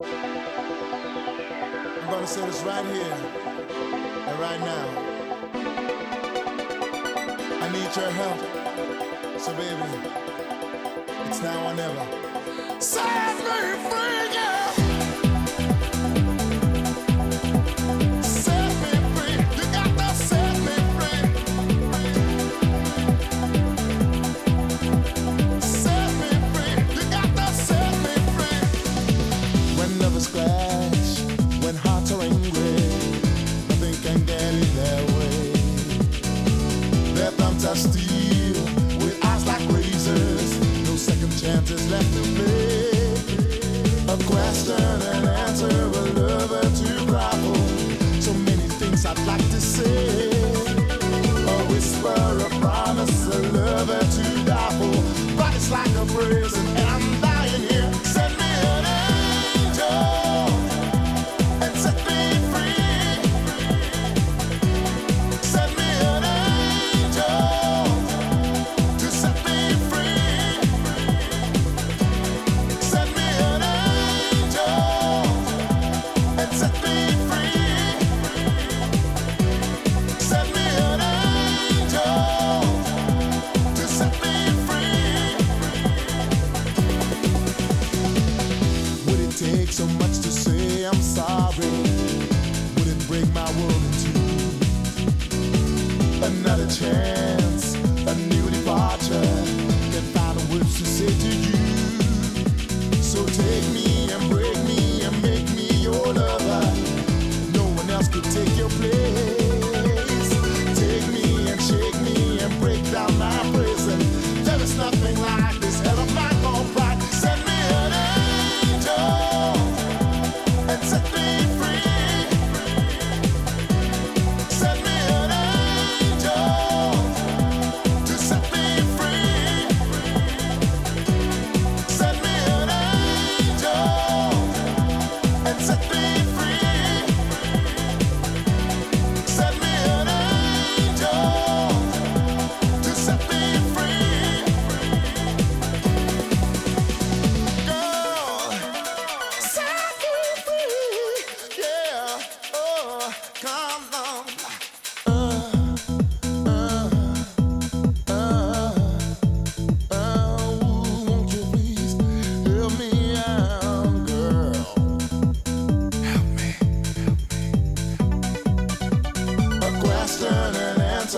I'm gonna say this right here and right now. I need your help. So baby, it's now or never. Set me free, girl. When hearts are angry, nothing can get in their way. Their thumbs are steel, with eyes like razors, no second chances left to. A question and answer, a lover to grapple. So many things I'd like to say. A whisper, a promise, a lover to. But it's like a prison,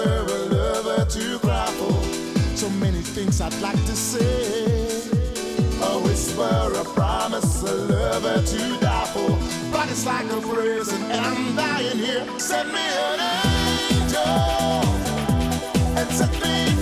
answer, a lover to cry for. So many things I'd like to say. A whisper, a promise, a lover to die for. But it's like a prison, and I'm dying here. Send me an angel and set me